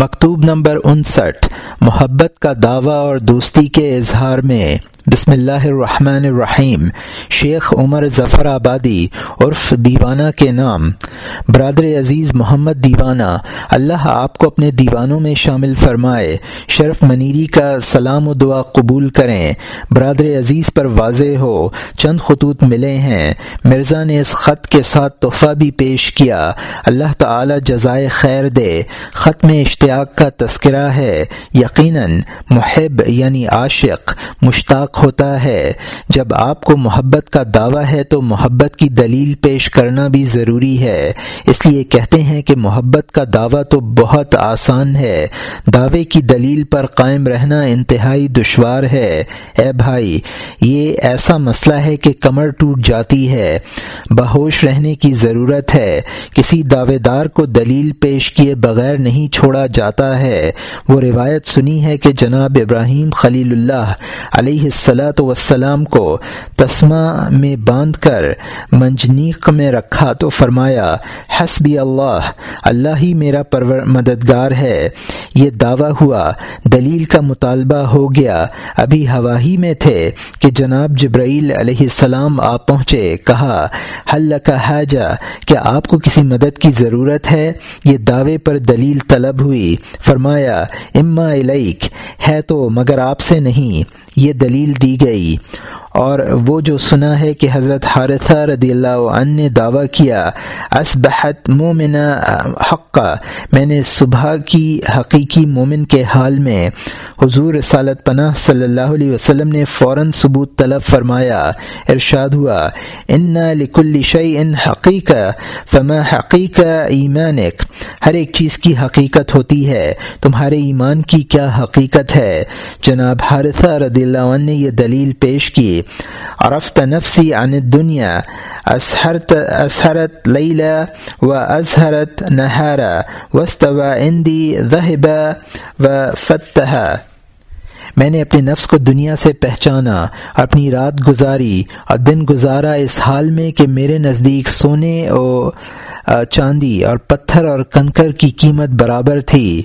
مکتوب نمبر انسٹھ محبت کا دعویٰ اور دوستی کے اظہار میں۔ بسم اللہ الرحمن الرحیم۔ شیخ عمر ظفر آبادی، عرف دیوانہ کے نام۔ برادر عزیز محمد دیوانہ، اللہ آپ کو اپنے دیوانوں میں شامل فرمائے۔ شرف منیری کا سلام و دعا قبول کریں۔ برادر عزیز پر واضح ہو، چند خطوط ملے ہیں۔ مرزا نے اس خط کے ساتھ تحفہ بھی پیش کیا۔ اللہ تعالی جزائے خیر دے۔ خط میں اشتیاق کا تذکرہ ہے۔ یقیناً محب یعنی عاشق، مشتاق ہوتا ہے۔ جب آپ کو محبت کا دعویٰ ہے تو محبت کی دلیل پیش کرنا بھی ضروری ہے۔ اس لیے کہتے ہیں کہ محبت کا دعویٰ تو بہت آسان ہے۔ دعوے کی دلیل پر قائم رہنا انتہائی دشوار ہے۔ اے بھائی، یہ ایسا مسئلہ ہے کہ کمر ٹوٹ جاتی ہے۔ بہوش رہنے کی ضرورت ہے۔ کسی دعوے دار کو دلیل پیش کیے بغیر نہیں چھوڑا جاتا ہے۔ وہ روایت سنی ہے کہ جناب ابراہیم خلیل اللہ علیہ السلاۃ وسلام کو تسمہ میں باندھ کر منجنیق میں رکھا تو فرمایا، حسبی اللہ اللہ ہی میرا پرور مددگار ہے۔ یہ دعویٰ ہوا، دلیل کا مطالبہ ہو گیا۔ ابھی ہوا ہی میں تھے کہ جناب جبرائیل علیہ السلام آپ پہنچے، کہا حل کا حاجہ، کیا آپ کو کسی مدد کی ضرورت ہے؟ یہ دعوے پر دلیل طلب ہوئی۔ فرمایا، اما الیک، ہے تو مگر آپ سے نہیں۔ یہ دلیل دی گئی۔ اور وہ جو سنا ہے کہ حضرت حارثہ رضی اللہ عنہ نے دعویٰ کیا اسبحت مومن حق میں نے صبح کی حقیقی مومن کے حال میں حضور رسالت پناہ صلی اللہ علیہ وسلم نے فوراً ثبوت طلب فرمایا، ارشاد ہوا ان لکل شعی ان حقیق فما حقیق ایمانک ہر ایک چیز کی حقیقت ہوتی ہے، تمہارے ایمان کی کیا حقیقت ہے؟ جناب حارثہ رضی اللہ عنہ نے یہ دلیل پیش کی عرفت نفسی عن الدنیا اسحرت اسحرت لیلا و ازہرت نہارا وستوا عندی ذہب و فتح میں نے اپنے نفس کو دنیا سے پہچانا، اپنی رات گزاری، اور دن گزارا اس حال میں کہ میرے نزدیک سونے اور چاندی اور پتھر اور کنکر کی قیمت برابر تھی۔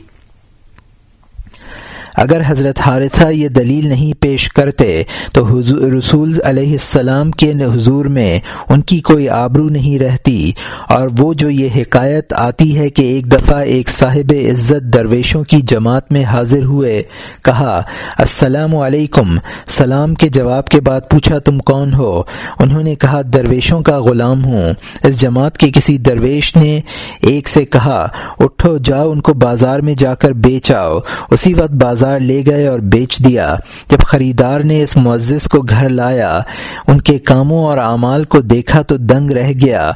اگر حضرت حارثہ یہ دلیل نہیں پیش کرتے تو رسول علیہ السلام کے حضور میں ان کی کوئی آبرو نہیں رہتی اور وہ جو یہ حکایت آتی ہے کہ ایک دفعہ ایک صاحب عزت درویشوں کی جماعت میں حاضر ہوئے، کہا، السلام علیکم. سلام کے جواب کے بعد پوچھا، تم کون ہو؟ انہوں نے کہا، درویشوں کا غلام ہوں۔ اس جماعت کے کسی درویش نے ایک سے کہا، اٹھو جاؤ، ان کو بازار میں جا کر بیچ آؤ اسی وقت بازار بازار لے گئے اور بیچ دیا۔ جب خریدار نے اس معزز کو گھر لایا، ان کے کاموں اور اعمال کو دیکھا تو دنگ رہ گیا۔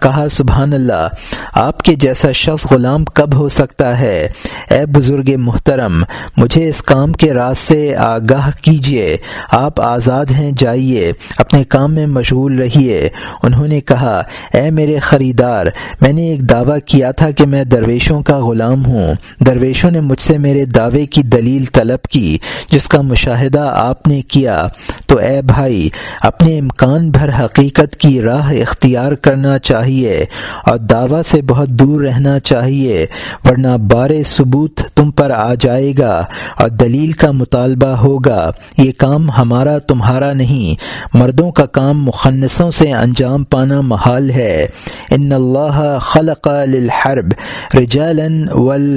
کہا، سبحان اللہ، آپ کے جیسا شخص غلام کب ہو سکتا ہے؟ اے بزرگ محترم، مجھے اس کام کے راز سے آگاہ کیجیے آپ آزاد ہیں، جائیے، اپنے کام میں مشغول رہیے۔ انہوں نے کہا، اے میرے خریدار، میں نے ایک دعویٰ کیا تھا کہ میں درویشوں کا غلام ہوں۔ درویشوں نے مجھ سے میرے دعوے کی کی دلیل طلب کی، جس کا مشاہدہ آپ نے کیا، تو اے بھائی، اپنے امکان بھر حقیقت کی راہ اختیار کرنا چاہیے اور دعویٰ سے بہت دور رہنا چاہیے، ورنہ بار ثبوت تم پر آ جائے گا اور دلیل کا مطالبہ ہوگا، یہ کام ہمارا تمہارا نہیں، مردوں کا کام مخنصوں سے انجام پانا محال ہے۔ ان اللہ خلق للحرب رجالا وال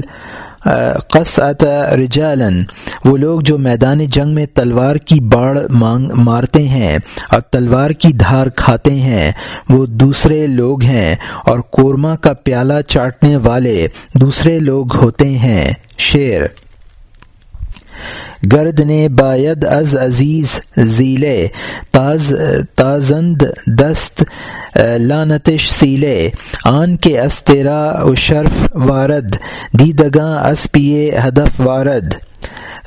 قصعت رجالن وہ لوگ جو میدان جنگ میں تلوار کی باڑ مانگ مارتے ہیں اور تلوار کی دھار کھاتے ہیں، وہ دوسرے لوگ ہیں اور قورمہ کا پیالہ چاٹنے والے دوسرے لوگ ہوتے ہیں۔ شیر گرد نے باید از عزیز ذیلے تاز، تازند دست لانتش سیلے۔ آن کے استرا و شرف وارد، دیدگاں اس پیے ہدف وارد۔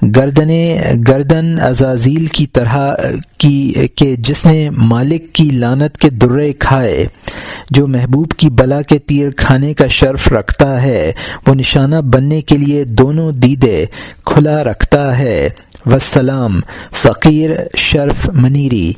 گردنیں، گردن ازازیل کی طرح، کی، کہ جس نے مالک کی لانت کے درے کھائے، جو محبوب کی بلا کے تیر کھانے کا شرف رکھتا ہے، وہ نشانہ بننے کے لیے دونوں دیدے کھلا رکھتا ہے۔ وسلام فقیر شرف منیری۔